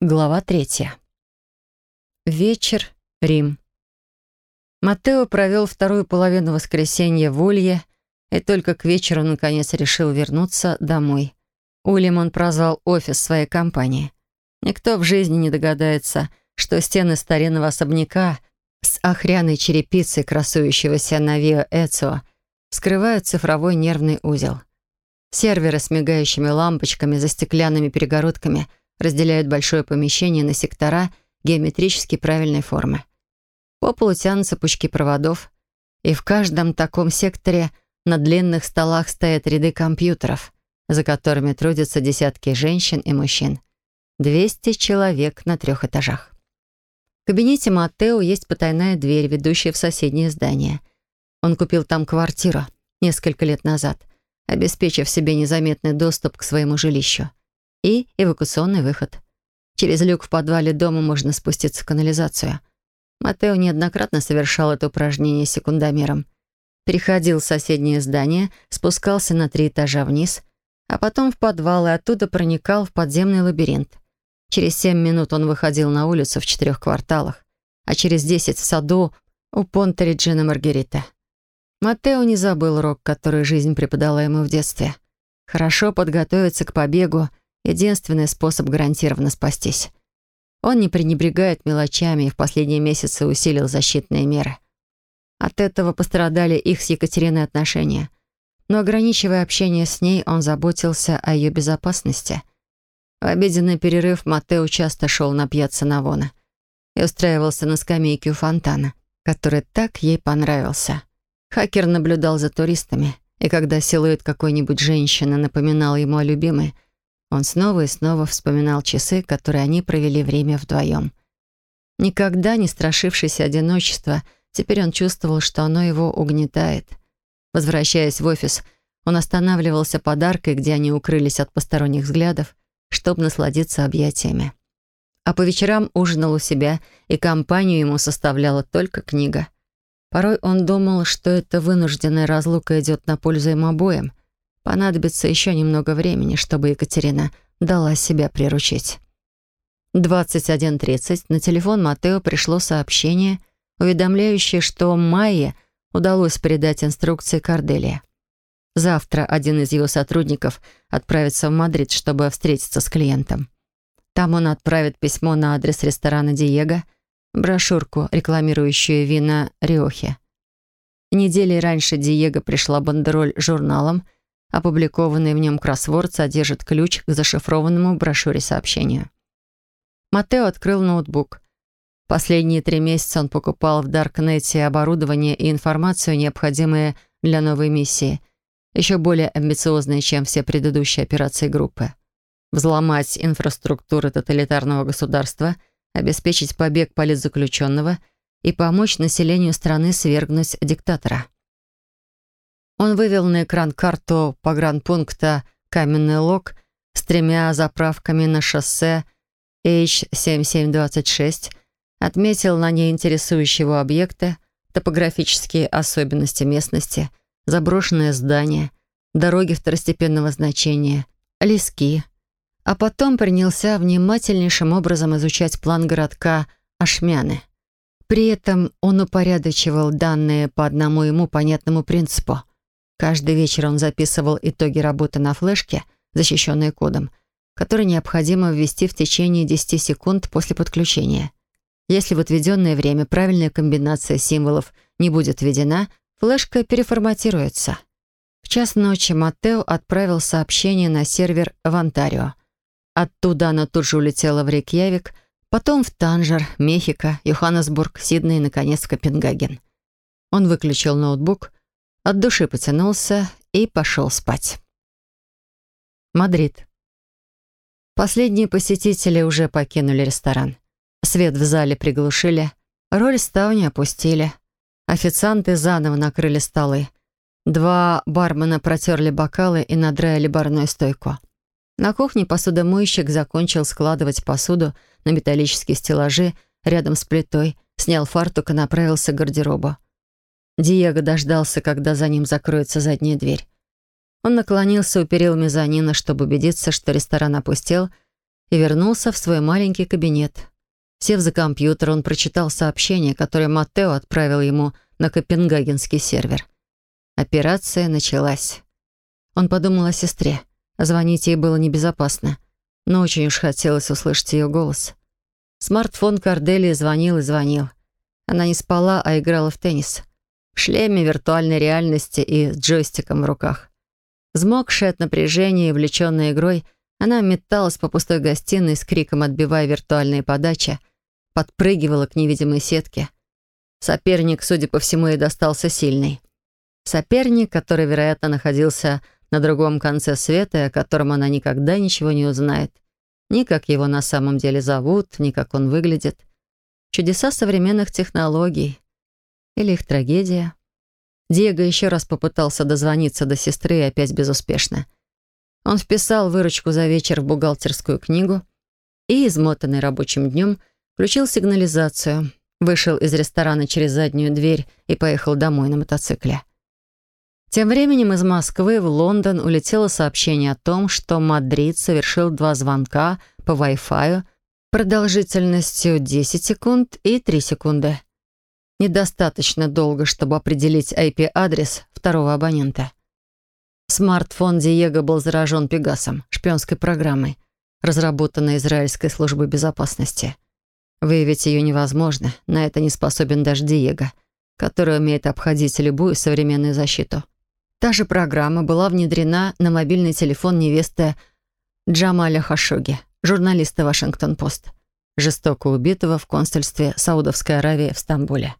Глава третья. Вечер. Рим. Матео провел вторую половину воскресенья в Улье и только к вечеру наконец решил вернуться домой. Ульем он прозвал офис своей компании. Никто в жизни не догадается, что стены старинного особняка с охряной черепицей, красующегося на Вио Эцио, скрывают цифровой нервный узел. Серверы с мигающими лампочками за стеклянными перегородками разделяют большое помещение на сектора геометрически правильной формы. По полу тянутся пучки проводов, и в каждом таком секторе на длинных столах стоят ряды компьютеров, за которыми трудятся десятки женщин и мужчин. 200 человек на трех этажах. В кабинете Матео есть потайная дверь, ведущая в соседнее здание. Он купил там квартиру несколько лет назад, обеспечив себе незаметный доступ к своему жилищу и эвакуационный выход. Через люк в подвале дома можно спуститься в канализацию. Матео неоднократно совершал это упражнение секундомером. Переходил в соседнее здание, спускался на три этажа вниз, а потом в подвал и оттуда проникал в подземный лабиринт. Через семь минут он выходил на улицу в четырех кварталах, а через десять в саду у Понта Реджина Маргарита. Матео не забыл рок, который жизнь преподала ему в детстве. Хорошо подготовиться к побегу Единственный способ гарантированно спастись. Он не пренебрегает мелочами и в последние месяцы усилил защитные меры. От этого пострадали их с Екатериной отношения. Но ограничивая общение с ней, он заботился о ее безопасности. В обеденный перерыв Матео часто шел на пьяцца Навона и устраивался на скамейке у фонтана, который так ей понравился. Хакер наблюдал за туристами, и когда силуэт какой-нибудь женщины напоминал ему о любимой, он снова и снова вспоминал часы, которые они провели время вдвоем. Никогда не страшившись одиночества, теперь он чувствовал, что оно его угнетает. Возвращаясь в офис, он останавливался под аркой, где они укрылись от посторонних взглядов, чтобы насладиться объятиями. А по вечерам ужинал у себя, и компанию ему составляла только книга. Порой он думал, что эта вынужденная разлука идет на пользу им обоим, Понадобится еще немного времени, чтобы Екатерина дала себя приручить. 21.30 на телефон Матео пришло сообщение, уведомляющее, что Майе удалось передать инструкции Корделия. Завтра один из его сотрудников отправится в Мадрид, чтобы встретиться с клиентом. Там он отправит письмо на адрес ресторана «Диего», брошюрку, рекламирующую вина Риохи. Недели раньше Диего пришла бандероль журналом — Опубликованный в нем кроссворд содержит ключ к зашифрованному брошюре сообщению. Матео открыл ноутбук. Последние три месяца он покупал в Даркнете оборудование и информацию, необходимые для новой миссии, еще более амбициозные, чем все предыдущие операции группы. Взломать инфраструктуру тоталитарного государства, обеспечить побег политзаключенного и помочь населению страны свергнуть диктатора. Он вывел на экран карту погранпункта «Каменный лог» с тремя заправками на шоссе H7726, отметил на ней интересующие его топографические особенности местности, заброшенное здание, дороги второстепенного значения, лески, а потом принялся внимательнейшим образом изучать план городка Ашмяны. При этом он упорядочивал данные по одному ему понятному принципу. Каждый вечер он записывал итоги работы на флешке, защищенной кодом, который необходимо ввести в течение 10 секунд после подключения. Если в отведенное время правильная комбинация символов не будет введена, флешка переформатируется. В час ночи Маттео отправил сообщение на сервер в Онтарио. Оттуда оно тут же улетело в Рейкьявик, потом в Танжер, Мехико, Йоханнесбург, Сидней и, наконец, Копенгаген. Он выключил ноутбук, от души потянулся и пошел спать. Мадрид. Последние посетители уже покинули ресторан. Свет в зале приглушили, роль ставни опустили. Официанты заново накрыли столы. Два бармена протерли бокалы и надраили барную стойку. На кухне посудомойщик закончил складывать посуду на металлические стеллажи рядом с плитой, снял фартук и направился к гардеробу. Диего дождался, когда за ним закроется задняя дверь. Он наклонился у перил мезонина, чтобы убедиться, что ресторан опустел, и вернулся в свой маленький кабинет. Сев за компьютер, он прочитал сообщение, которое Матео отправил ему на копенгагенский сервер. Операция началась. Он подумал о сестре. Звонить ей было небезопасно, но очень уж хотелось услышать ее голос. Смартфон Корделии звонил и звонил. Она не спала, а играла в теннис. Шлеме виртуальной реальности и с джойстиком в руках. Взмокшая от напряжения и увлеченная игрой, она металась по пустой гостиной с криком, отбивая виртуальные подачи, подпрыгивала к невидимой сетке. Соперник, судя по всему, ей достался сильный. Соперник, который, вероятно, находился на другом конце света, о котором она никогда ничего не узнает. Ни как его на самом деле зовут, ни как он выглядит. Чудеса современных технологий. Или их трагедия. Диего еще раз попытался дозвониться до сестры и опять безуспешно. Он вписал выручку за вечер в бухгалтерскую книгу и, измотанный рабочим днем, включил сигнализацию, вышел из ресторана через заднюю дверь и поехал домой на мотоцикле. Тем временем из Москвы в Лондон улетело сообщение о том, что Мадрид совершил два звонка по Wi-Fi продолжительностью 10 секунд и 3 секунды. Недостаточно долго, чтобы определить IP-адрес второго абонента. Смартфон Диего был заражен Пегасом, шпионской программой, разработанной Израильской службой безопасности. Выявить ее невозможно, на это не способен даже Диего, который умеет обходить любую современную защиту. Та же программа была внедрена на мобильный телефон невесты Джамаля Хашоги, журналиста «Вашингтон-Пост», жестоко убитого в консульстве Саудовской Аравии в Стамбуле.